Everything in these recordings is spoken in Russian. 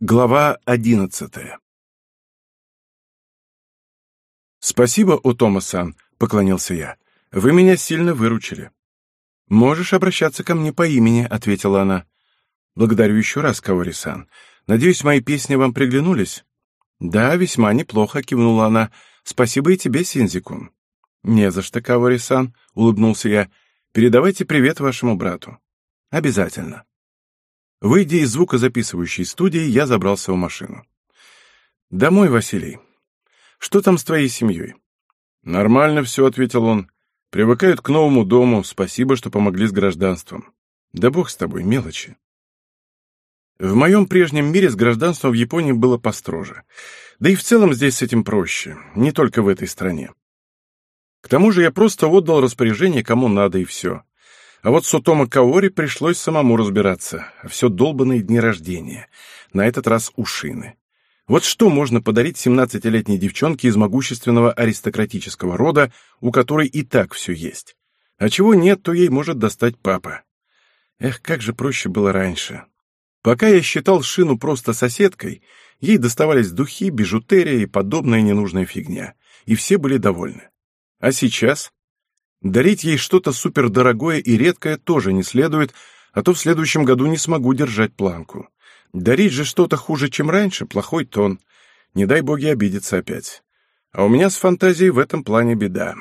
Глава одиннадцатая «Спасибо, Отома-сан», — поклонился я. «Вы меня сильно выручили». «Можешь обращаться ко мне по имени», — ответила она. «Благодарю еще раз, Каори-сан. Надеюсь, мои песни вам приглянулись?» «Да, весьма неплохо», — кивнула она. «Спасибо и тебе, Синзикун». «Не за что, Каори-сан», — улыбнулся я. «Передавайте привет вашему брату». «Обязательно». Выйдя из звукозаписывающей студии, я забрался в машину. «Домой, Василий. Что там с твоей семьей?» «Нормально все», — ответил он. «Привыкают к новому дому. Спасибо, что помогли с гражданством. Да бог с тобой, мелочи». В моем прежнем мире с гражданством в Японии было построже. Да и в целом здесь с этим проще, не только в этой стране. К тому же я просто отдал распоряжение кому надо и все. А вот Сутома Каори пришлось самому разбираться. Все долбанные дни рождения. На этот раз у Шины. Вот что можно подарить 17-летней девчонке из могущественного аристократического рода, у которой и так все есть? А чего нет, то ей может достать папа. Эх, как же проще было раньше. Пока я считал Шину просто соседкой, ей доставались духи, бижутерия и подобная ненужная фигня, и все были довольны. А сейчас? Дарить ей что-то супердорогое и редкое тоже не следует, а то в следующем году не смогу держать планку. Дарить же что-то хуже, чем раньше, плохой тон. Не дай боги обидеться опять. А у меня с фантазией в этом плане беда.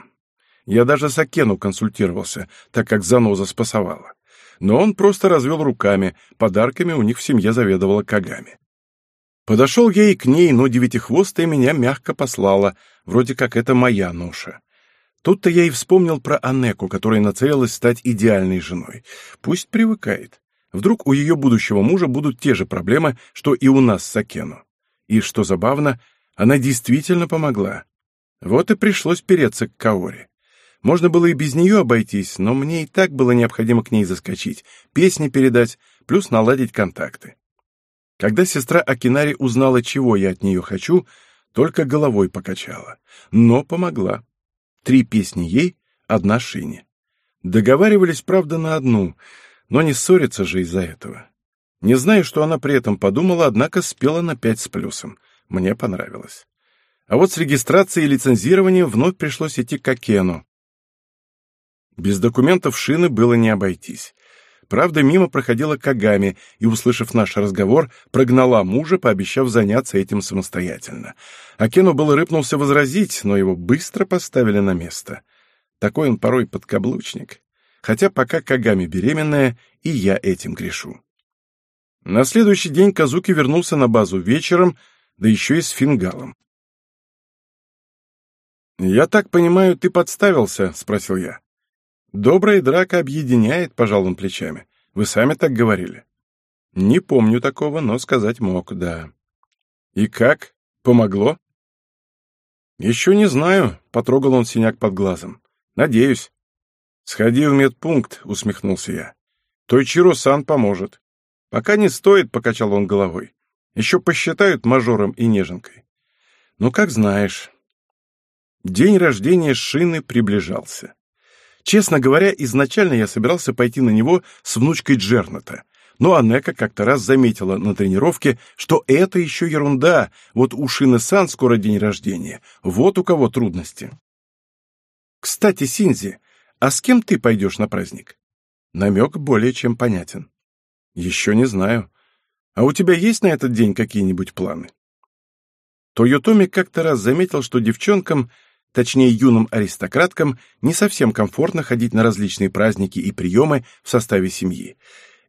Я даже с Акену консультировался, так как заноза спасовала но он просто развел руками, подарками у них в семье заведовала Кагами. Подошел я и к ней, но девятихвостая меня мягко послала, вроде как это моя ноша. Тут-то я и вспомнил про Анеку, которая нацелилась стать идеальной женой. Пусть привыкает. Вдруг у ее будущего мужа будут те же проблемы, что и у нас с Акену. И, что забавно, она действительно помогла. Вот и пришлось переться к Каоре. Можно было и без нее обойтись, но мне и так было необходимо к ней заскочить, песни передать, плюс наладить контакты. Когда сестра Акинари узнала, чего я от нее хочу, только головой покачала. Но помогла. Три песни ей, одна Шине. Договаривались, правда, на одну, но не ссориться же из-за этого. Не знаю, что она при этом подумала, однако спела на пять с плюсом. Мне понравилось. А вот с регистрацией и лицензированием вновь пришлось идти к Акену. Без документов шины было не обойтись. Правда, мимо проходила Кагами и, услышав наш разговор, прогнала мужа, пообещав заняться этим самостоятельно. Акену было рыпнулся возразить, но его быстро поставили на место. Такой он порой подкаблучник. Хотя пока Кагами беременная, и я этим грешу. На следующий день Казуки вернулся на базу вечером, да еще и с фингалом. «Я так понимаю, ты подставился?» — спросил я. Добрая драка объединяет, пожал он плечами. Вы сами так говорили. Не помню такого, но сказать мог, да. И как? Помогло? Еще не знаю, потрогал он синяк под глазом. Надеюсь. Сходи в медпункт, усмехнулся я. Тойчиро-сан поможет. Пока не стоит, покачал он головой. Еще посчитают мажором и неженкой. Ну, как знаешь. День рождения Шины приближался. Честно говоря, изначально я собирался пойти на него с внучкой Джерната. Но Анека как-то раз заметила на тренировке, что это еще ерунда, вот у Шины-сан скоро день рождения, вот у кого трудности. Кстати, Синзи, а с кем ты пойдешь на праздник? Намек более чем понятен. Еще не знаю. А у тебя есть на этот день какие-нибудь планы? Тойотоми как-то раз заметил, что девчонкам точнее юным аристократкам, не совсем комфортно ходить на различные праздники и приемы в составе семьи.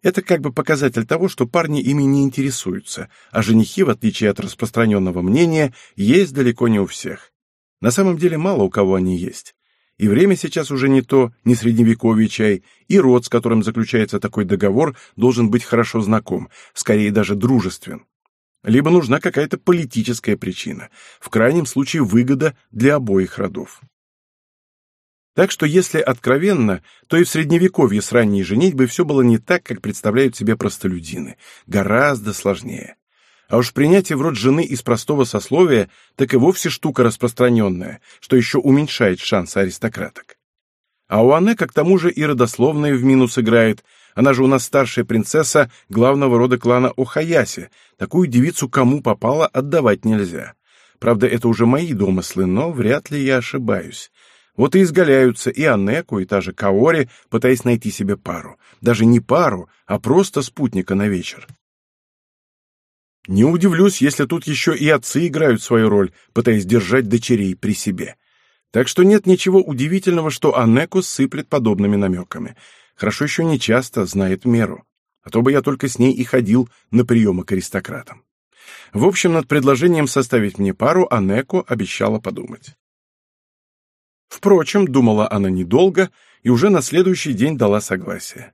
Это как бы показатель того, что парни ими не интересуются, а женихи, в отличие от распространенного мнения, есть далеко не у всех. На самом деле мало у кого они есть. И время сейчас уже не то, не средневековье чай, и род, с которым заключается такой договор, должен быть хорошо знаком, скорее даже дружествен либо нужна какая-то политическая причина, в крайнем случае выгода для обоих родов. Так что, если откровенно, то и в Средневековье с ранней женитьбой все было не так, как представляют себе простолюдины, гораздо сложнее. А уж принятие в род жены из простого сословия так и вовсе штука распространенная, что еще уменьшает шансы аристократок. А у Анне, к тому же, и родословная в минус играет, Она же у нас старшая принцесса главного рода клана Охаяси. Такую девицу кому попало отдавать нельзя. Правда, это уже мои домыслы, но вряд ли я ошибаюсь. Вот и изгаляются и Анеку, и та же Каори, пытаясь найти себе пару. Даже не пару, а просто спутника на вечер. Не удивлюсь, если тут еще и отцы играют свою роль, пытаясь держать дочерей при себе. Так что нет ничего удивительного, что Анеку сыплет подобными намеками. Хорошо еще не часто знает меру. А то бы я только с ней и ходил на приемы к аристократам. В общем, над предложением составить мне пару Анеко обещала подумать. Впрочем, думала она недолго и уже на следующий день дала согласие.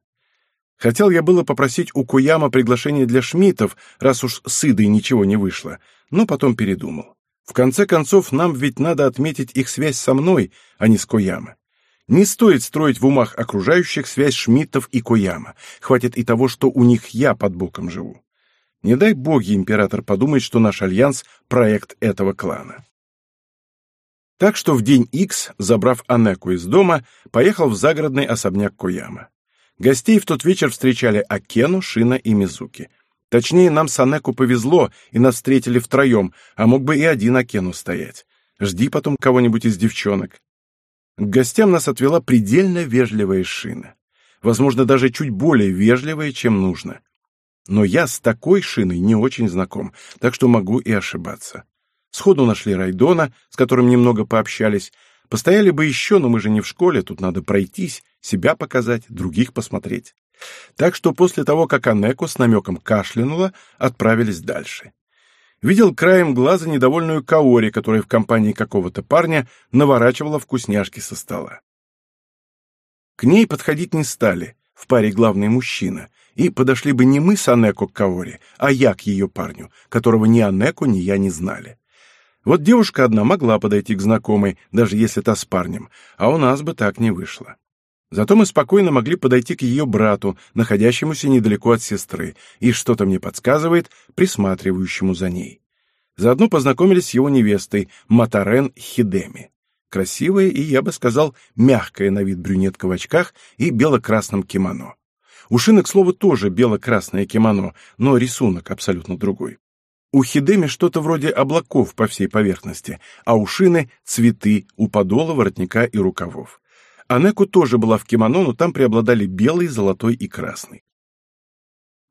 Хотел я было попросить у Куяма приглашение для шмитов, раз уж с Идой ничего не вышло, но потом передумал. В конце концов, нам ведь надо отметить их связь со мной, а не с Кояма. Не стоит строить в умах окружающих связь Шмидтов и Кояма. Хватит и того, что у них я под боком живу. Не дай боги император подумает, что наш альянс — проект этого клана. Так что в день X, забрав Анеку из дома, поехал в загородный особняк Кояма. Гостей в тот вечер встречали Акену, Шина и Мизуки — Точнее, нам с Анеку повезло, и нас встретили втроем, а мог бы и один Акену стоять. Жди потом кого-нибудь из девчонок. К гостям нас отвела предельно вежливая шина. Возможно, даже чуть более вежливая, чем нужно. Но я с такой шиной не очень знаком, так что могу и ошибаться. Сходу нашли Райдона, с которым немного пообщались. Постояли бы еще, но мы же не в школе, тут надо пройтись, себя показать, других посмотреть. Так что после того, как Анеко с намеком кашлянула, отправились дальше. Видел краем глаза недовольную Каори, которая в компании какого-то парня наворачивала вкусняшки со стола. К ней подходить не стали, в паре главный мужчина, и подошли бы не мы с Анеко к Каори, а я к ее парню, которого ни Анеко, ни я не знали. Вот девушка одна могла подойти к знакомой, даже если та с парнем, а у нас бы так не вышло. Зато мы спокойно могли подойти к ее брату, находящемуся недалеко от сестры, и что-то мне подсказывает, присматривающему за ней. Заодно познакомились с его невестой, Матарен Хидеми. Красивая и, я бы сказал, мягкая на вид брюнетка в очках и бело-красном кимоно. У Шины, к слову, тоже бело-красное кимоно, но рисунок абсолютно другой. У Хидеми что-то вроде облаков по всей поверхности, а у Шины — цветы у подола, воротника и рукавов. Анеку тоже была в кимоно, но там преобладали белый, золотой и красный.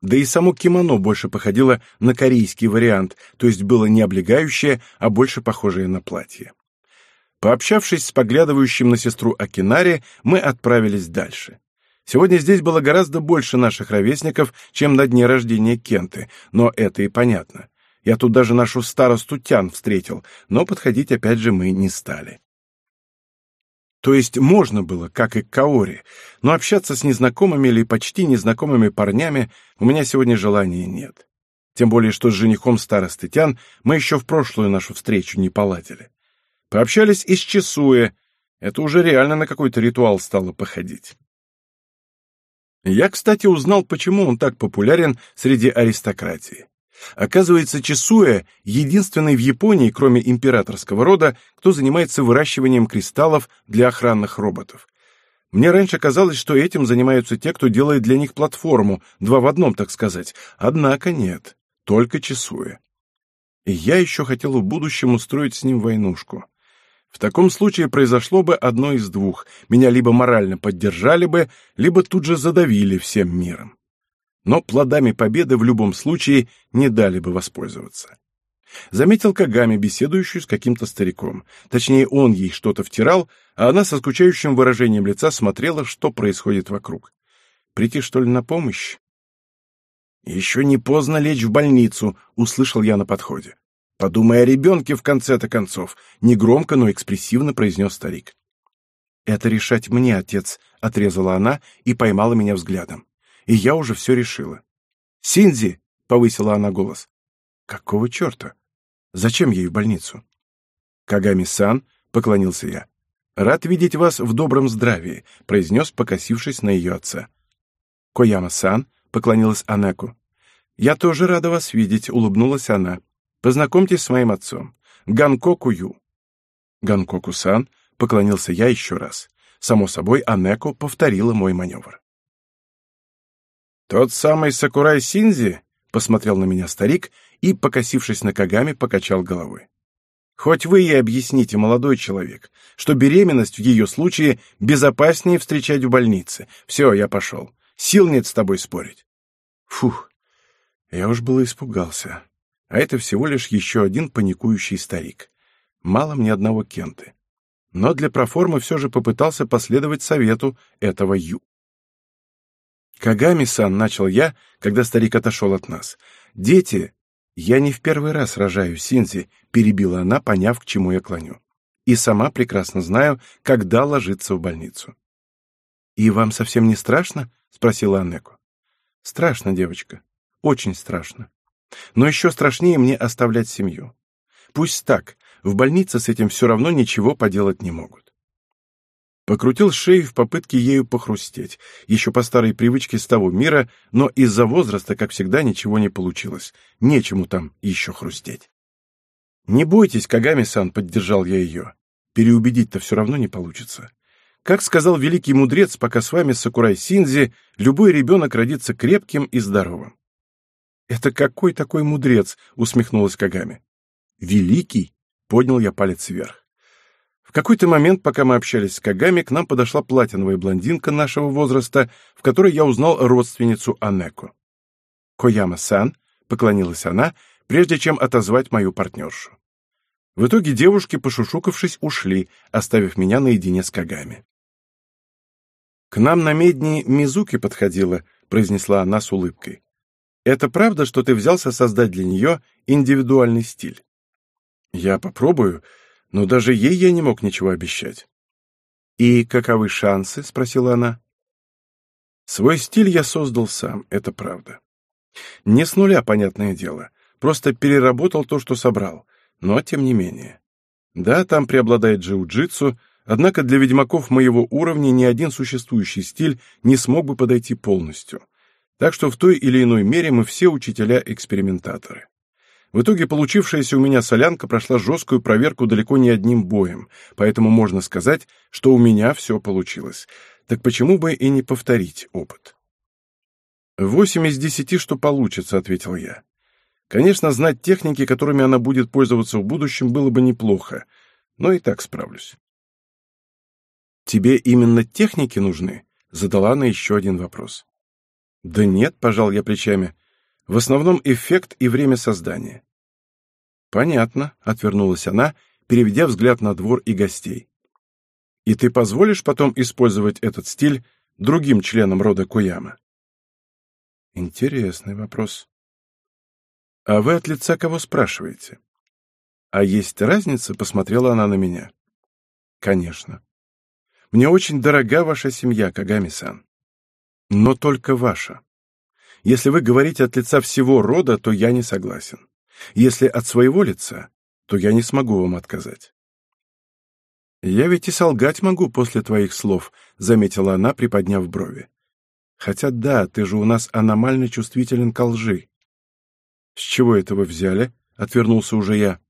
Да и само кимоно больше походило на корейский вариант, то есть было не облегающее, а больше похожее на платье. Пообщавшись с поглядывающим на сестру Акинари, мы отправились дальше. Сегодня здесь было гораздо больше наших ровесников, чем на дне рождения Кенты, но это и понятно. Я тут даже нашу старосту Тян встретил, но подходить опять же мы не стали. То есть можно было, как и к Каори, но общаться с незнакомыми или почти незнакомыми парнями у меня сегодня желания нет. Тем более, что с женихом старосты Тян мы еще в прошлую нашу встречу не поладили. Пообщались и с Чесуя. Это уже реально на какой-то ритуал стало походить. Я, кстати, узнал, почему он так популярен среди аристократии. Оказывается, Чесуя — единственный в Японии, кроме императорского рода, кто занимается выращиванием кристаллов для охранных роботов. Мне раньше казалось, что этим занимаются те, кто делает для них платформу, два в одном, так сказать. Однако нет, только Чесуя. И я еще хотел в будущем устроить с ним войнушку. В таком случае произошло бы одно из двух. Меня либо морально поддержали бы, либо тут же задавили всем миром но плодами победы в любом случае не дали бы воспользоваться. Заметил Кагами, беседующую с каким-то стариком. Точнее, он ей что-то втирал, а она со скучающим выражением лица смотрела, что происходит вокруг. Прийти, что ли, на помощь? «Еще не поздно лечь в больницу», — услышал я на подходе. «Подумай о ребенке в конце-то концов», — негромко, но экспрессивно произнес старик. «Это решать мне, отец», — отрезала она и поймала меня взглядом и я уже все решила. «Синзи!» — повысила она голос. «Какого черта? Зачем ей в больницу?» «Кагами-сан», — поклонился я. «Рад видеть вас в добром здравии», — произнес, покосившись на ее отца. «Кояма-сан», — поклонилась Анеку. «Я тоже рада вас видеть», — улыбнулась она. «Познакомьтесь с моим отцом. Ганкоку-ю». «Ганкоку-сан», — поклонился я еще раз. Само собой, Анеко повторила мой маневр. «Тот самый Сакурай Синзи?» — посмотрел на меня старик и, покосившись на Кагами, покачал головой. «Хоть вы и объясните, молодой человек, что беременность в ее случае безопаснее встречать в больнице. Все, я пошел. Сил нет с тобой спорить». Фух, я уж было испугался. А это всего лишь еще один паникующий старик. Мало мне одного Кенты. Но для проформы все же попытался последовать совету этого Ю. «Кагами-сан», — начал я, когда старик отошел от нас. «Дети, я не в первый раз рожаю Синзи», — перебила она, поняв, к чему я клоню. «И сама прекрасно знаю, когда ложиться в больницу». «И вам совсем не страшно?» — спросила Аннеку. «Страшно, девочка. Очень страшно. Но еще страшнее мне оставлять семью. Пусть так, в больнице с этим все равно ничего поделать не могут. Покрутил шею в попытке ею похрустеть, еще по старой привычке с того мира, но из-за возраста, как всегда, ничего не получилось. Нечему там еще хрустеть. «Не бойтесь, Кагами-сан», — поддержал я ее. «Переубедить-то все равно не получится. Как сказал великий мудрец, пока с вами Сакурай Синзи, любой ребенок родится крепким и здоровым. «Это какой такой мудрец?» — усмехнулась Кагами. «Великий?» — поднял я палец вверх. Какой-то момент, пока мы общались с Кагами, к нам подошла платиновая блондинка нашего возраста, в которой я узнал родственницу Анеко. «Кояма-сан», — поклонилась она, прежде чем отозвать мою партнершу. В итоге девушки, пошушукавшись, ушли, оставив меня наедине с Кагами. «К нам на медни Мизуки подходила», — произнесла она с улыбкой. Это правда, что ты взялся создать для нее индивидуальный стиль? Я попробую, но даже ей я не мог ничего обещать. И каковы шансы? спросила она. Свой стиль я создал сам, это правда. Не с нуля, понятное дело, просто переработал то, что собрал, но тем не менее. Да, там преобладает джиу-джитсу, однако для ведьмаков моего уровня ни один существующий стиль не смог бы подойти полностью. Так что в той или иной мере мы все учителя-экспериментаторы. В итоге получившаяся у меня солянка прошла жесткую проверку далеко не одним боем, поэтому можно сказать, что у меня все получилось. Так почему бы и не повторить опыт? «Восемь из десяти, что получится», — ответил я. «Конечно, знать техники, которыми она будет пользоваться в будущем, было бы неплохо, но и так справлюсь». «Тебе именно техники нужны?» — задала она еще один вопрос. Да нет, пожал я плечами. В основном эффект и время создания. Понятно, отвернулась она, переведя взгляд на двор и гостей. И ты позволишь потом использовать этот стиль другим членам рода Куяма? Интересный вопрос. А вы от лица кого спрашиваете? А есть разница, посмотрела она на меня. Конечно. Мне очень дорога ваша семья, Кагами-сан но только ваша. Если вы говорите от лица всего рода, то я не согласен. Если от своего лица, то я не смогу вам отказать. Я ведь и солгать могу после твоих слов, заметила она, приподняв брови. Хотя да, ты же у нас аномально чувствителен к лжи. С чего это вы взяли? отвернулся уже я.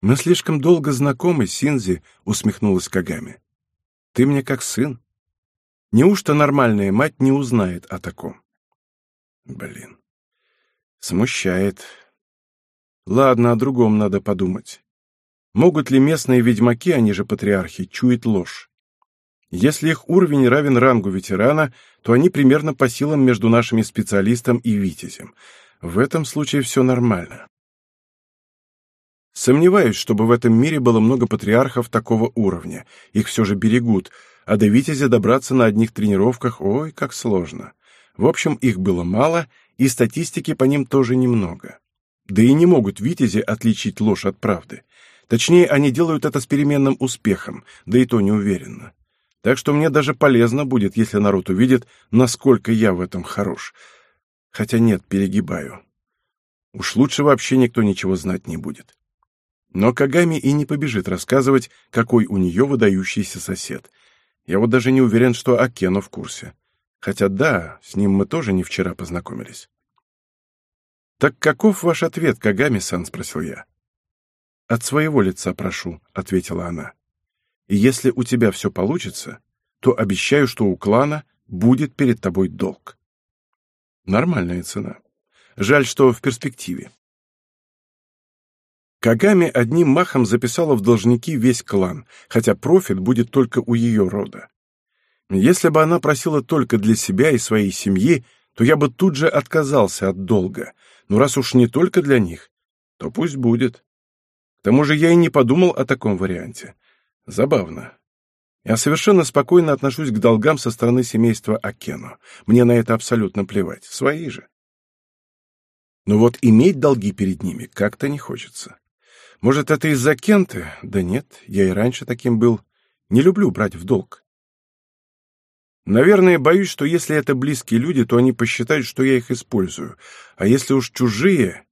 Мы слишком долго знакомы, Синзи, усмехнулась Кагами. Ты мне как сын. Неужто нормальная мать не узнает о таком? Блин. Смущает. Ладно, о другом надо подумать. Могут ли местные ведьмаки, они же патриархи, чуять ложь? Если их уровень равен рангу ветерана, то они примерно по силам между нашими специалистом и витязем. В этом случае все нормально. Сомневаюсь, чтобы в этом мире было много патриархов такого уровня. Их все же берегут, а до Витязя добраться на одних тренировках, ой, как сложно. В общем, их было мало, и статистики по ним тоже немного. Да и не могут Витязи отличить ложь от правды. Точнее, они делают это с переменным успехом, да и то неуверенно. Так что мне даже полезно будет, если народ увидит, насколько я в этом хорош. Хотя нет, перегибаю. Уж лучше вообще никто ничего знать не будет. Но Кагами и не побежит рассказывать, какой у нее выдающийся сосед — я вот даже не уверен, что Акено в курсе. Хотя да, с ним мы тоже не вчера познакомились. «Так каков ваш ответ, Кагами-сан?» — спросил я. «От своего лица прошу», — ответила она. «И если у тебя все получится, то обещаю, что у клана будет перед тобой долг». Нормальная цена. Жаль, что в перспективе. Кагами одним махом записала в должники весь клан, хотя профит будет только у ее рода. Если бы она просила только для себя и своей семьи, то я бы тут же отказался от долга. Но раз уж не только для них, то пусть будет. К тому же я и не подумал о таком варианте. Забавно. Я совершенно спокойно отношусь к долгам со стороны семейства Акено. Мне на это абсолютно плевать. Свои же. Но вот иметь долги перед ними как-то не хочется. Может, это из-за Кенты? Да нет, я и раньше таким был. Не люблю брать в долг. Наверное, боюсь, что если это близкие люди, то они посчитают, что я их использую. А если уж чужие,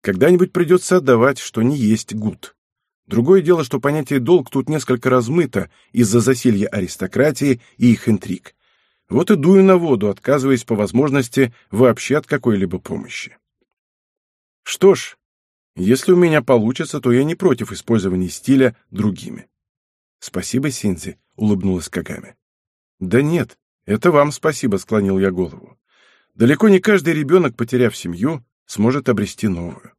когда-нибудь придется отдавать, что не есть гуд. Другое дело, что понятие «долг» тут несколько размыто из-за засилья аристократии и их интриг. Вот и дую на воду, отказываясь по возможности вообще от какой-либо помощи. Что ж, если у меня получится, то я не против использования стиля другими. Спасибо, Синзи, улыбнулась Кагами. Да нет, это вам спасибо, склонил я голову. Далеко не каждый ребенок, потеряв семью, сможет обрести новую.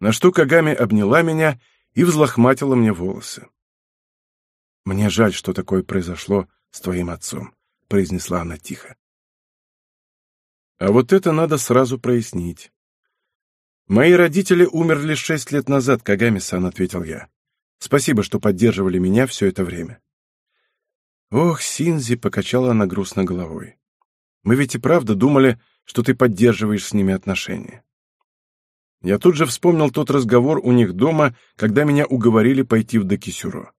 На что Кагами обняла меня и взлохматила мне волосы. «Мне жаль, что такое произошло с твоим отцом», — произнесла она тихо. «А вот это надо сразу прояснить». «Мои родители умерли шесть лет назад, Кагами-сан», — ответил я. «Спасибо, что поддерживали меня все это время». «Ох, Синзи», — покачала она грустно головой. «Мы ведь и правда думали, что ты поддерживаешь с ними отношения». Я тут же вспомнил тот разговор у них дома, когда меня уговорили пойти в Докисюро.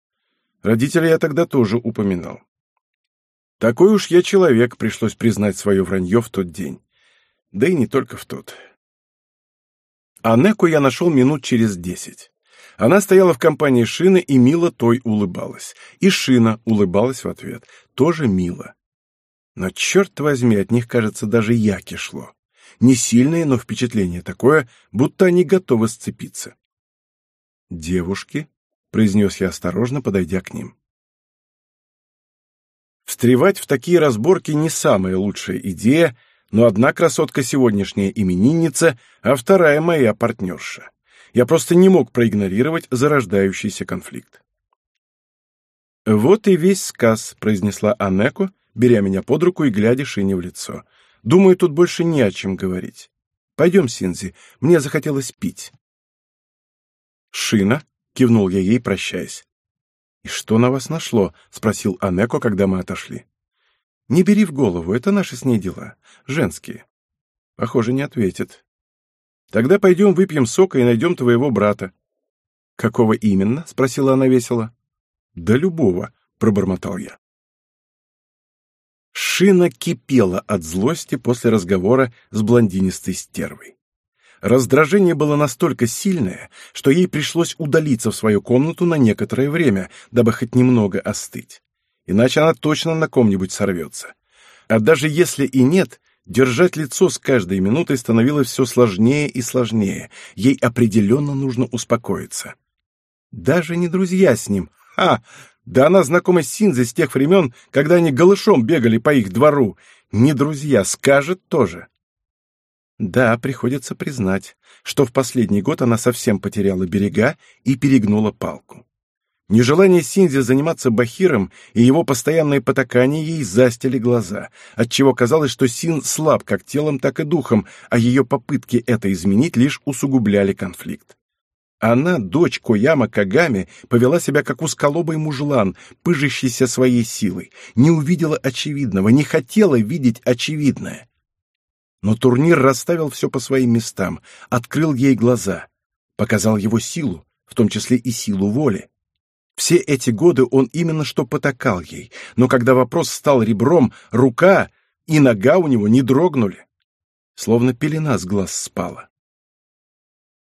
Родителей я тогда тоже упоминал. Такой уж я человек, пришлось признать свое вранье в тот день. Да и не только в тот. Анеку я нашел минут через десять. Она стояла в компании Шины и мило той улыбалась. И Шина улыбалась в ответ. Тоже мило. Но, черт возьми, от них, кажется, даже яки шло. Не сильное, но впечатление такое, будто они готовы сцепиться. «Девушки», — произнес я осторожно, подойдя к ним. Встревать в такие разборки не самая лучшая идея, но одна красотка сегодняшняя именинница, а вторая моя партнерша. Я просто не мог проигнорировать зарождающийся конфликт. «Вот и весь сказ», — произнесла Анеко, беря меня под руку и глядя Шине в лицо. Думаю, тут больше не о чем говорить. Пойдем, Синзи, мне захотелось пить. Шина, кивнул я ей, прощаясь. И что на вас нашло? спросил Анеко, когда мы отошли. Не бери в голову, это наши с ней дела, женские. Похоже, не ответит. Тогда пойдем выпьем сока и найдем твоего брата. Какого именно? спросила она весело. Да любого, пробормотал я. Шина кипела от злости после разговора с блондинистой стервой. Раздражение было настолько сильное, что ей пришлось удалиться в свою комнату на некоторое время, дабы хоть немного остыть. Иначе она точно на ком-нибудь сорвется. А даже если и нет, держать лицо с каждой минутой становилось все сложнее и сложнее. Ей определенно нужно успокоиться. Даже не друзья с ним. Ха! Да она знакома с Синзой с тех времен, когда они голышом бегали по их двору. Не друзья, скажет тоже. Да, приходится признать, что в последний год она совсем потеряла берега и перегнула палку. Нежелание Синзи заниматься Бахиром и его постоянное потакание ей застили глаза, отчего казалось, что Син слаб как телом, так и духом, а ее попытки это изменить лишь усугубляли конфликт. Она, дочь Кояма Кагами, повела себя как усколобый мужлан, пыжащийся своей силой, не увидела очевидного, не хотела видеть очевидное. Но турнир расставил все по своим местам, открыл ей глаза, показал его силу, в том числе и силу воли. Все эти годы он именно что потакал ей, но когда вопрос стал ребром, рука и нога у него не дрогнули. Словно пелена с глаз спала.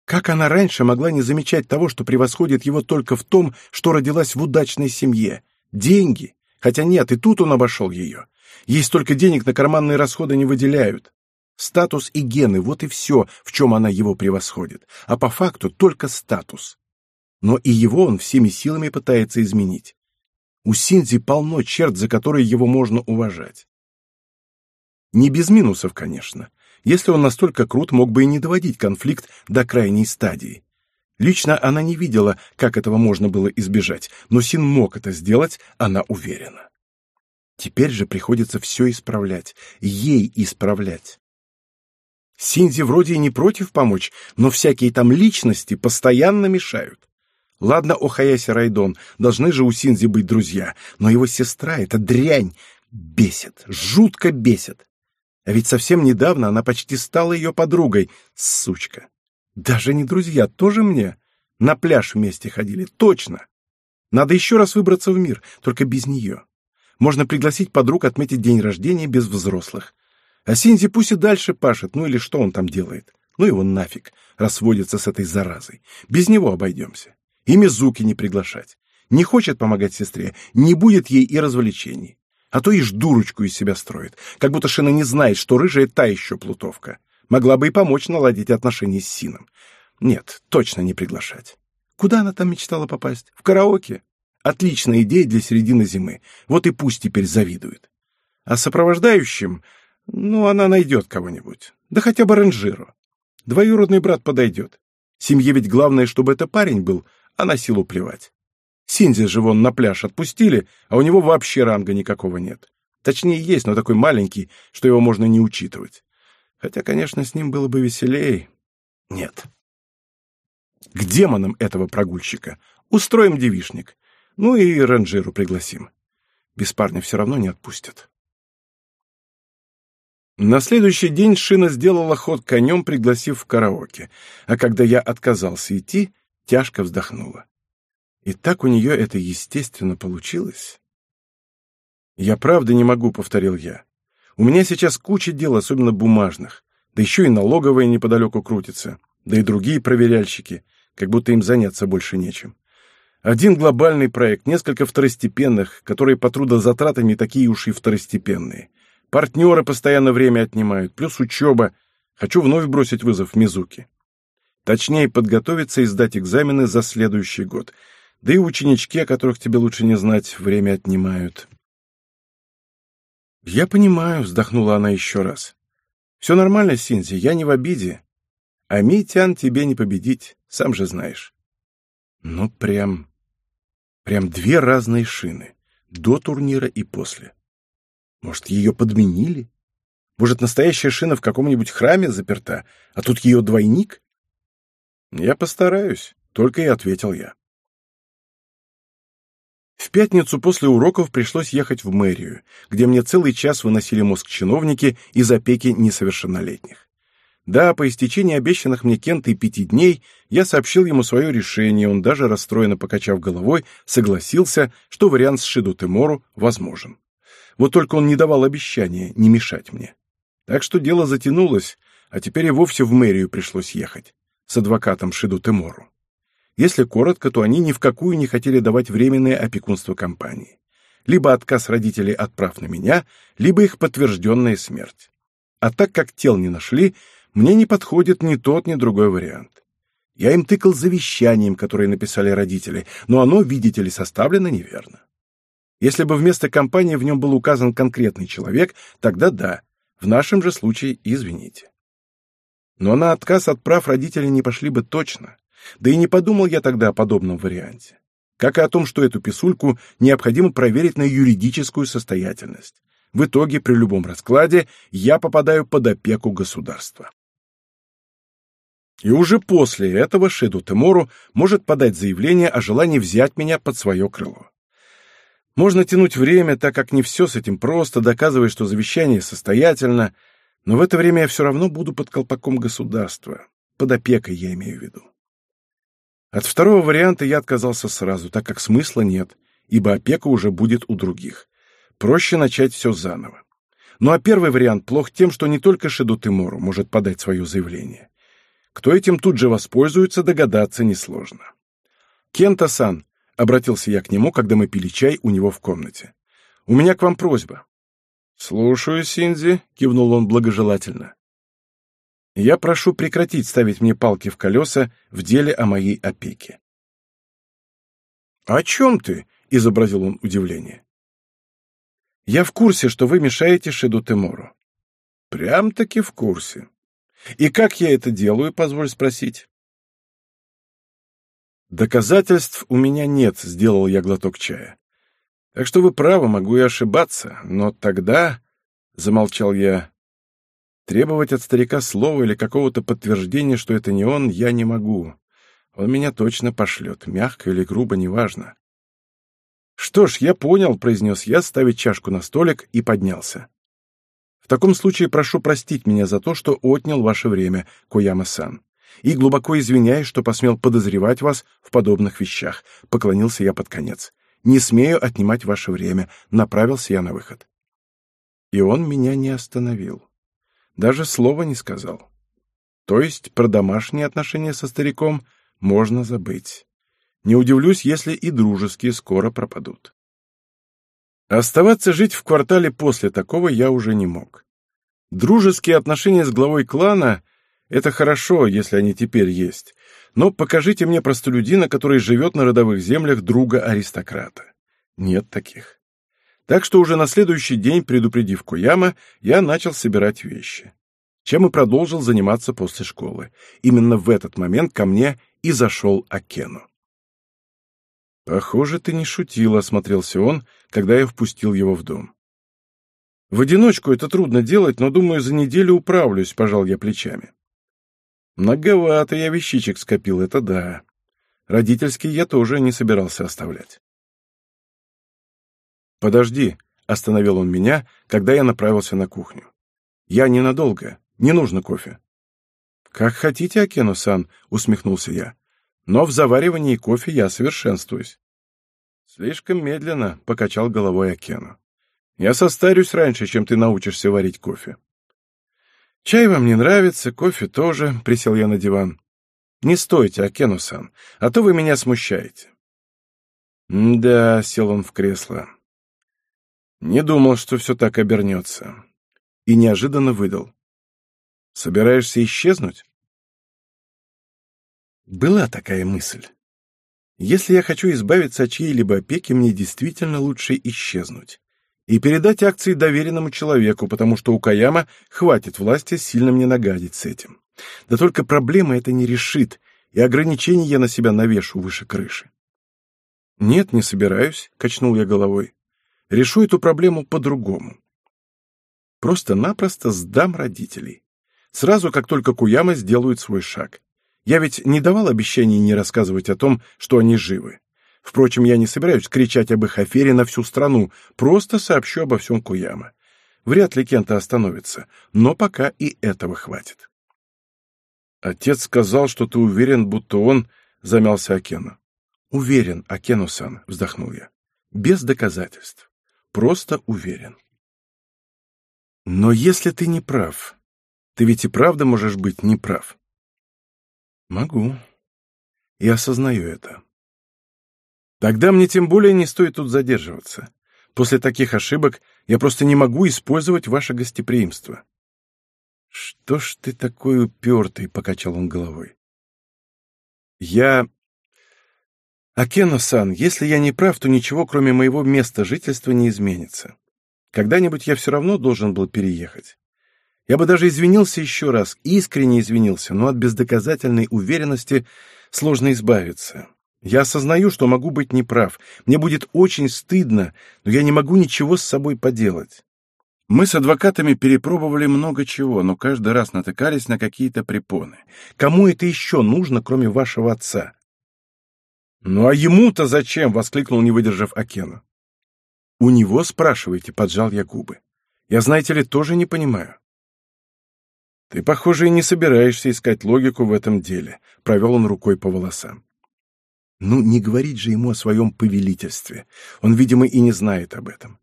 Как она раньше могла не замечать того, что превосходит его только в том, что родилась в удачной семье? Деньги. Хотя нет, и тут он обошел ее. Ей столько денег на карманные расходы не выделяют. Статус и гены — вот и все, в чем она его превосходит. А по факту только статус. Но и его он всеми силами пытается изменить. У Синзи полно черт, за которые его можно уважать. Не без минусов, конечно. Если он настолько крут, мог бы и не доводить конфликт до крайней стадии. Лично она не видела, как этого можно было избежать, но Син мог это сделать, она уверена. Теперь же приходится все исправлять, ей исправлять. Синзи вроде и не против помочь, но всякие там личности постоянно мешают. Ладно, Охаяси Райдон, должны же у Синзи быть друзья, но его сестра, эта дрянь, бесит, жутко бесит. А ведь совсем недавно она почти стала ее подругой, сучка. Даже не друзья, тоже мне. На пляж вместе ходили, точно. Надо еще раз выбраться в мир, только без нее. Можно пригласить подруг отметить день рождения без взрослых. А Синзи пусть и дальше пашет, ну или что он там делает. Ну его нафиг, расводится с этой заразой. Без него обойдемся. И Мизуки не приглашать. Не хочет помогать сестре, не будет ей и развлечений. А то ишь дурочку из себя строит, как будто Шина не знает, что рыжая та еще плутовка. Могла бы и помочь наладить отношения с Сином. Нет, точно не приглашать. Куда она там мечтала попасть? В караоке? Отличная идея для середины зимы. Вот и пусть теперь завидует. А сопровождающим, ну, она найдет кого-нибудь. Да хотя бы ранжиру. Двоюродный брат подойдет. Семье ведь главное, чтобы это парень был, а на силу плевать. Синзи же вон на пляж отпустили, а у него вообще ранга никакого нет. Точнее, есть, но такой маленький, что его можно не учитывать. Хотя, конечно, с ним было бы веселее. Нет. К демонам этого прогульщика. Устроим девишник. Ну и ранжиру пригласим. Без парня все равно не отпустят. На следующий день Шина сделала ход конем, пригласив в караоке, а когда я отказался идти, тяжко вздохнула. И так у нее это естественно получилось. «Я правда не могу», — повторил я. «У меня сейчас куча дел, особенно бумажных, да еще и налоговая неподалеку крутится, да и другие проверяльщики, как будто им заняться больше нечем. Один глобальный проект, несколько второстепенных, которые по трудозатратам не такие уж и второстепенные. Партнеры постоянно время отнимают, плюс учеба. Хочу вновь бросить вызов Мизуки. Точнее, подготовиться и сдать экзамены за следующий год. Да и ученички, о которых тебе лучше не знать, время отнимают. «Я понимаю», — вздохнула она еще раз. «Все нормально, Синзи, я не в обиде. А Митян тебе не победить, сам же знаешь». Ну, прям... Прям две разные шины. До турнира и после. Может, ее подменили? Может, настоящая шина в каком-нибудь храме заперта, а тут ее двойник? Я постараюсь, только и ответил я. В пятницу после уроков пришлось ехать в мэрию, где мне целый час выносили мозг чиновники из опеки несовершеннолетних. Да, по истечении обещанных мне Кентой пяти дней я сообщил ему свое решение, он даже расстроенно покачав головой, согласился, что вариант с Шиду Тимору возможен. Вот только он не давал обещания не мешать мне. Так что дело затянулось, а теперь и вовсе в мэрию пришлось ехать с адвокатом Шиду Тимору. Если коротко, то они ни в какую не хотели давать временное опекунство компании. Либо отказ родителей от прав на меня, либо их подтвержденная смерть. А так как тел не нашли, мне не подходит ни тот, ни другой вариант. Я им тыкал завещанием, которое написали родители, но оно, видите ли, составлено неверно. Если бы вместо компании в нем был указан конкретный человек, тогда да, в нашем же случае извините. Но на отказ от прав родителей не пошли бы точно, да и не подумал я тогда о подобном варианте. Как и о том, что эту писульку необходимо проверить на юридическую состоятельность. В итоге, при любом раскладе, я попадаю под опеку государства. И уже после этого Шиду Темору может подать заявление о желании взять меня под свое крыло. Можно тянуть время, так как не все с этим просто, доказывая, что завещание состоятельно, но в это время я все равно буду под колпаком государства, под опекой я имею в виду. От второго варианта я отказался сразу, так как смысла нет, ибо опека уже будет у других. Проще начать все заново. Ну а первый вариант плох тем, что не только Шиду Тимору может подать свое заявление. Кто этим тут же воспользуется, догадаться несложно. «Кента-сан», — обратился я к нему, когда мы пили чай у него в комнате, — «у меня к вам просьба». «Слушаю, Синзи», — кивнул он благожелательно. «Я прошу прекратить ставить мне палки в колеса в деле о моей опеке». «О чем ты?» — изобразил он удивление. «Я в курсе, что вы мешаете Шеду Темору. Прям-таки в курсе. И как я это делаю, позволь спросить? Доказательств у меня нет, сделал я глоток чая. Так что вы правы, могу и ошибаться, но тогда, — замолчал я, — требовать от старика слова или какого-то подтверждения, что это не он, я не могу. Он меня точно пошлет, мягко или грубо, неважно. «Что ж, я понял», — произнес я, ставить чашку на столик и поднялся. «В таком случае прошу простить меня за то, что отнял ваше время, Кояма-сан, и глубоко извиняюсь, что посмел подозревать вас в подобных вещах», — поклонился я под конец. «Не смею отнимать ваше время», — направился я на выход. И он меня не остановил. Даже слова не сказал. То есть про домашние отношения со стариком можно забыть. Не удивлюсь, если и дружеские скоро пропадут. Оставаться жить в квартале после такого я уже не мог. Дружеские отношения с главой клана — это хорошо, если они теперь есть, но покажите мне простолюдина, который живет на родовых землях друга-аристократа. Нет таких. Так что уже на следующий день, предупредив Куяма, я начал собирать вещи. Чем и продолжил заниматься после школы. Именно в этот момент ко мне и зашел Акену. «Похоже, ты не шутил», — осмотрелся он, когда я впустил его в дом. «В одиночку это трудно делать, но, думаю, за неделю управлюсь», — пожал я плечами. «Многовато я вещичек скопил, это да. Родительский я тоже не собирался оставлять». «Подожди», — остановил он меня, когда я направился на кухню. «Я ненадолго. Не нужно кофе». «Как хотите, Акену-сан», — усмехнулся я но в заваривании кофе я совершенствуюсь. Слишком медленно, — покачал головой Акену. Я состарюсь раньше, чем ты научишься варить кофе. Чай вам не нравится, кофе тоже, — присел я на диван. Не стойте, Акену-сан, а то вы меня смущаете. да, — сел он в кресло. Не думал, что все так обернется. И неожиданно выдал. Собираешься исчезнуть? Была такая мысль. Если я хочу избавиться от чьей-либо опеки, мне действительно лучше исчезнуть. И передать акции доверенному человеку, потому что у Каяма хватит власти сильно мне нагадить с этим. Да только проблема это не решит, и ограничений я на себя навешу выше крыши. «Нет, не собираюсь», — качнул я головой. «Решу эту проблему по-другому. Просто-напросто сдам родителей. Сразу, как только Куяма сделают свой шаг. Я ведь не давал обещаний не рассказывать о том, что они живы. Впрочем, я не собираюсь кричать об их афере на всю страну, просто сообщу обо всем Куяма. Вряд ли Кента остановится, но пока и этого хватит. Отец сказал, что ты уверен, будто он... Замялся Акену. Уверен, Акену-сан, вздохнул я. Без доказательств. Просто уверен. Но если ты не прав, ты ведь и правда можешь быть неправ. Могу. И осознаю это. Тогда мне тем более не стоит тут задерживаться. После таких ошибок я просто не могу использовать ваше гостеприимство. Что ж ты такой упертый, — покачал он головой. Я... Акено-сан, если я не прав, то ничего, кроме моего места жительства, не изменится. Когда-нибудь я все равно должен был переехать. Я бы даже извинился еще раз, искренне извинился, но от бездоказательной уверенности сложно избавиться. Я осознаю, что могу быть неправ. Мне будет очень стыдно, но я не могу ничего с собой поделать. Мы с адвокатами перепробовали много чего, но каждый раз натыкались на какие-то препоны. Кому это еще нужно, кроме вашего отца? «Ну а ему-то зачем?» — воскликнул, не выдержав Акена. «У него спрашивайте», — поджал я губы. «Я, знаете ли, тоже не понимаю. «Ты, похоже, и не собираешься искать логику в этом деле», — провел он рукой по волосам. «Ну, не говорить же ему о своем повелительстве. Он, видимо, и не знает об этом.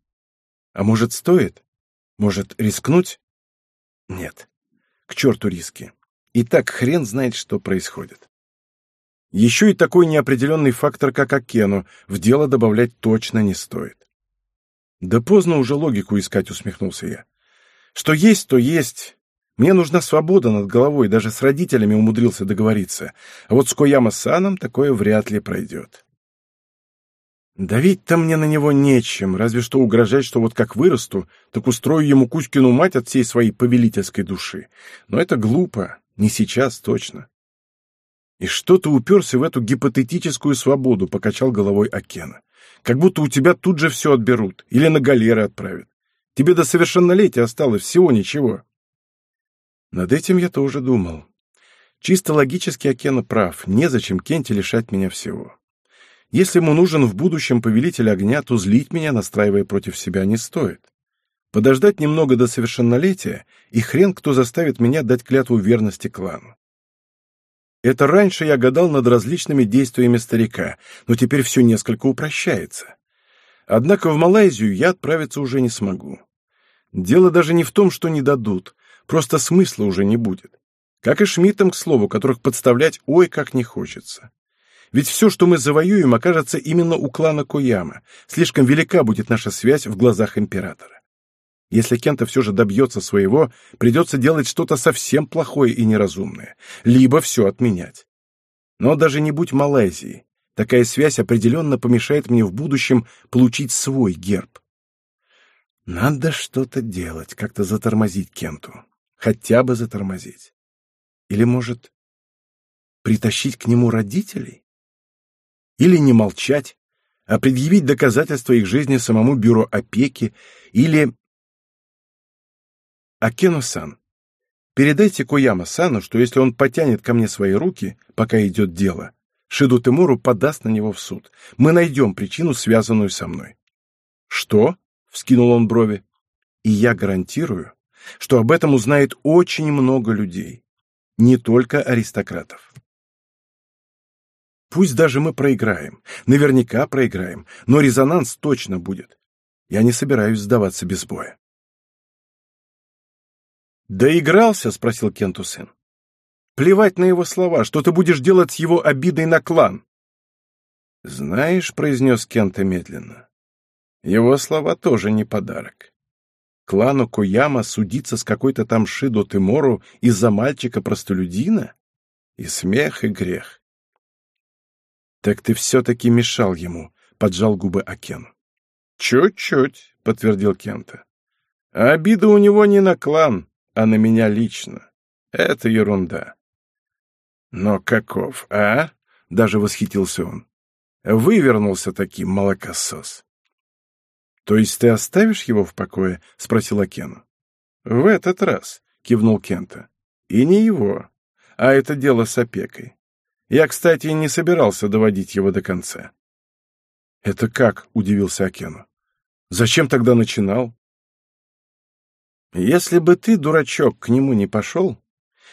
А может, стоит? Может, рискнуть? Нет. К черту риски. И так хрен знает, что происходит. Еще и такой неопределенный фактор, как Акену, в дело добавлять точно не стоит. Да поздно уже логику искать, усмехнулся я. Что есть, то есть. Мне нужна свобода над головой, даже с родителями умудрился договориться. А вот с Кояма-саном такое вряд ли пройдет. Давить-то мне на него нечем, разве что угрожать, что вот как вырасту, так устрою ему Кузькину мать от всей своей повелительской души. Но это глупо, не сейчас точно. И что ты уперся в эту гипотетическую свободу, покачал головой Акена. Как будто у тебя тут же все отберут или на галеры отправят. Тебе до совершеннолетия осталось всего ничего. Над этим я тоже думал. Чисто логически Акена прав, незачем Кенте лишать меня всего. Если ему нужен в будущем повелитель огня, то злить меня, настраивая против себя, не стоит. Подождать немного до совершеннолетия, и хрен кто заставит меня дать клятву верности клану. Это раньше я гадал над различными действиями старика, но теперь все несколько упрощается. Однако в Малайзию я отправиться уже не смогу. Дело даже не в том, что не дадут, просто смысла уже не будет. Как и Шмидтам, к слову, которых подставлять ой как не хочется. Ведь все, что мы завоюем, окажется именно у клана Кояма. Слишком велика будет наша связь в глазах императора. Если Кента все же добьется своего, придется делать что-то совсем плохое и неразумное, либо все отменять. Но даже не будь Малайзии, такая связь определенно помешает мне в будущем получить свой герб. Надо что-то делать, как-то затормозить Кенту. Хотя бы затормозить. Или, может, притащить к нему родителей? или не молчать, а предъявить доказательства их жизни самому бюро опеки, или... Акену-сан, передайте Кояма-сану, что если он потянет ко мне свои руки, пока идет дело, Шиду Тимуру подаст на него в суд. Мы найдем причину, связанную со мной. Что? — вскинул он брови. И я гарантирую, что об этом узнает очень много людей, не только аристократов. Пусть даже мы проиграем, наверняка проиграем, но резонанс точно будет. Я не собираюсь сдаваться без боя. «Доигрался?» — спросил Кенту сын. «Плевать на его слова, что ты будешь делать с его обидой на клан?» «Знаешь», — произнес Кента медленно, — «его слова тоже не подарок. Клану Куяма судиться с какой-то там Шидо Тимору из-за мальчика-простолюдина? И смех, и грех. «Так ты все-таки мешал ему», — поджал губы Акен. «Чуть-чуть», — подтвердил Кента. «А обида у него не на клан, а на меня лично. Это ерунда». «Но каков, а?» — даже восхитился он. «Вывернулся таким молокосос». «То есть ты оставишь его в покое?» — спросил Акену. «В этот раз», — кивнул Кента. «И не его, а это дело с опекой. Я, кстати, не собирался доводить его до конца. «Это как?» — удивился Акену. «Зачем тогда начинал?» «Если бы ты, дурачок, к нему не пошел,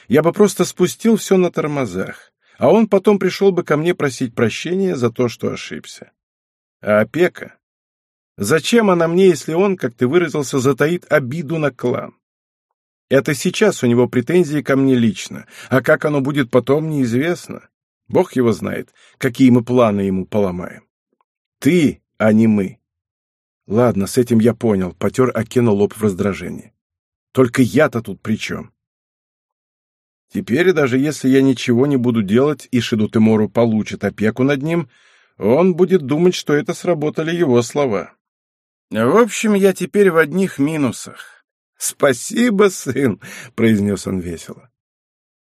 я бы просто спустил все на тормозах, а он потом пришел бы ко мне просить прощения за то, что ошибся. А опека? Зачем она мне, если он, как ты выразился, затаит обиду на клан? Это сейчас у него претензии ко мне лично, а как оно будет потом, неизвестно. Бог его знает, какие мы планы ему поломаем. Ты, а не мы. Ладно, с этим я понял, потер окинул лоб в раздражении. Только я-то тут при чем? Теперь, даже если я ничего не буду делать, и Шиду Тимору получит опеку над ним, он будет думать, что это сработали его слова. В общем, я теперь в одних минусах. «Спасибо, сын!» — произнес он весело.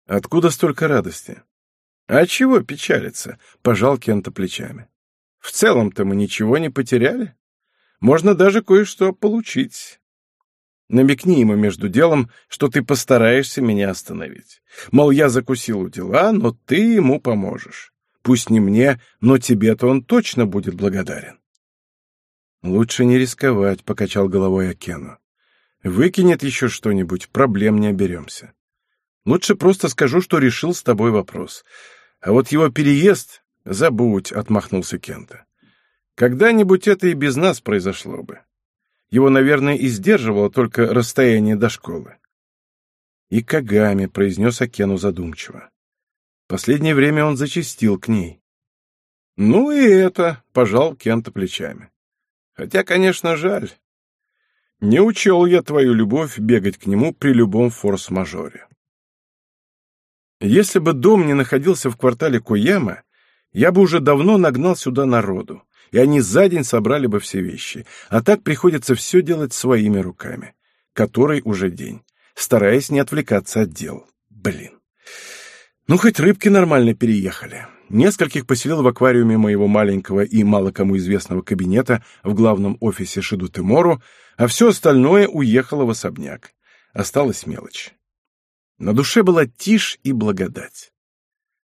«Откуда столько радости?» «А чего печалиться?» — пожал Кента плечами. «В целом-то мы ничего не потеряли. Можно даже кое-что получить. Намекни ему между делом, что ты постараешься меня остановить. Мол, я закусил у дела, но ты ему поможешь. Пусть не мне, но тебе-то он точно будет благодарен». «Лучше не рисковать», — покачал головой Акену. «Выкинет еще что-нибудь, проблем не оберемся. Лучше просто скажу, что решил с тобой вопрос. А вот его переезд — забудь, — отмахнулся Кента. Когда-нибудь это и без нас произошло бы. Его, наверное, и сдерживало только расстояние до школы. И Кагами, — произнес Акену задумчиво. Последнее время он зачастил к ней. Ну и это, — пожал Кента плечами. Хотя, конечно, жаль. Не учел я твою любовь бегать к нему при любом форс-мажоре. Если бы дом не находился в квартале Кояма, я бы уже давно нагнал сюда народу, и они за день собрали бы все вещи. А так приходится все делать своими руками. Который уже день, стараясь не отвлекаться от дел. Блин. Ну, хоть рыбки нормально переехали. Нескольких поселил в аквариуме моего маленького и мало кому известного кабинета в главном офисе Шиду Тимору, а все остальное уехало в особняк. Осталась мелочь. На душе была тишь и благодать.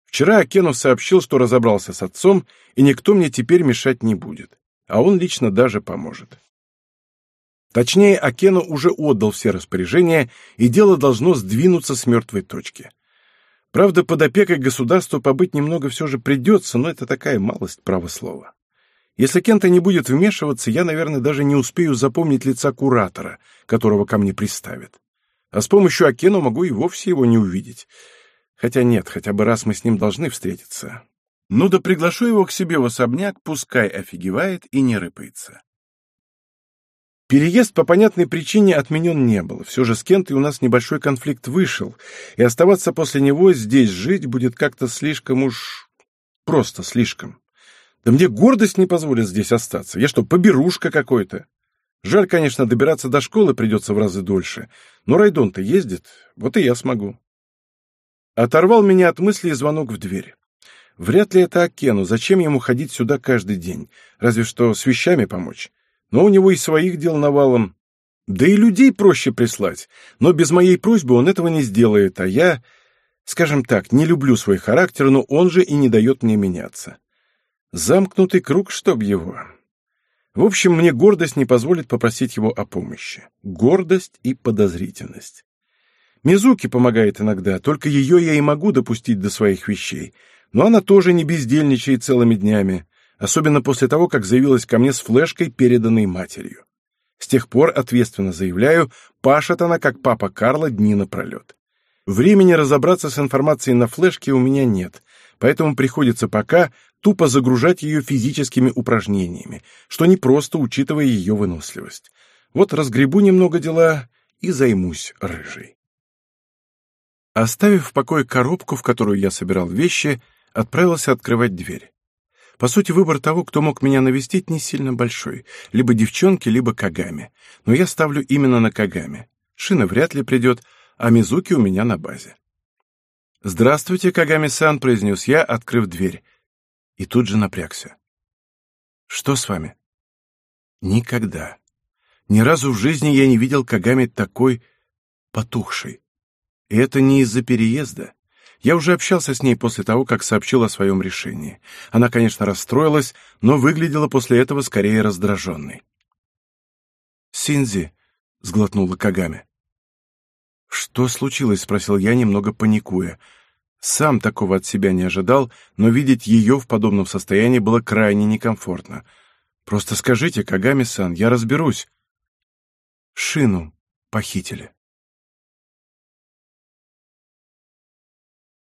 Вчера Акенов сообщил, что разобрался с отцом, и никто мне теперь мешать не будет, а он лично даже поможет. Точнее, Акену уже отдал все распоряжения, и дело должно сдвинуться с мертвой точки. Правда, под опекой государства побыть немного все же придется, но это такая малость права слова. Если Кента не будет вмешиваться, я, наверное, даже не успею запомнить лица куратора, которого ко мне приставят. А с помощью Акену могу и вовсе его не увидеть. Хотя нет, хотя бы раз мы с ним должны встретиться. Ну да приглашу его к себе в особняк, пускай офигевает и не рыпается. Переезд по понятной причине отменен не был. Все же с Кентой у нас небольшой конфликт вышел, и оставаться после него здесь жить будет как-то слишком уж... просто слишком. Да мне гордость не позволит здесь остаться. Я что, поберушка какой-то? Жаль, конечно, добираться до школы придется в разы дольше, но Райдон-то ездит, вот и я смогу. Оторвал меня от мыслей звонок в дверь. Вряд ли это Акену, зачем ему ходить сюда каждый день, разве что с вещами помочь но у него и своих дел навалом. Да и людей проще прислать, но без моей просьбы он этого не сделает, а я, скажем так, не люблю свой характер, но он же и не дает мне меняться. Замкнутый круг, чтоб его. В общем, мне гордость не позволит попросить его о помощи. Гордость и подозрительность. Мизуки помогает иногда, только ее я и могу допустить до своих вещей, но она тоже не бездельничает целыми днями особенно после того, как заявилась ко мне с флешкой, переданной матерью. С тех пор, ответственно заявляю, пашет она, как папа Карла, дни напролет. Времени разобраться с информацией на флешке у меня нет, поэтому приходится пока тупо загружать ее физическими упражнениями, что непросто, учитывая ее выносливость. Вот разгребу немного дела и займусь рыжей. Оставив в покое коробку, в которую я собирал вещи, отправился открывать дверь. По сути, выбор того, кто мог меня навестить, не сильно большой. Либо девчонки, либо Кагами. Но я ставлю именно на Кагами. Шина вряд ли придет, а Мизуки у меня на базе. «Здравствуйте, Кагами-сан», — произнес я, открыв дверь. И тут же напрягся. «Что с вами?» «Никогда. Ни разу в жизни я не видел Кагами такой потухшей. И это не из-за переезда. Я уже общался с ней после того, как сообщил о своем решении. Она, конечно, расстроилась, но выглядела после этого скорее раздраженной. «Синзи», — сглотнула Кагами. «Что случилось?» — спросил я, немного паникуя. Сам такого от себя не ожидал, но видеть ее в подобном состоянии было крайне некомфортно. «Просто скажите, Кагами-сан, я разберусь». «Шину похитили».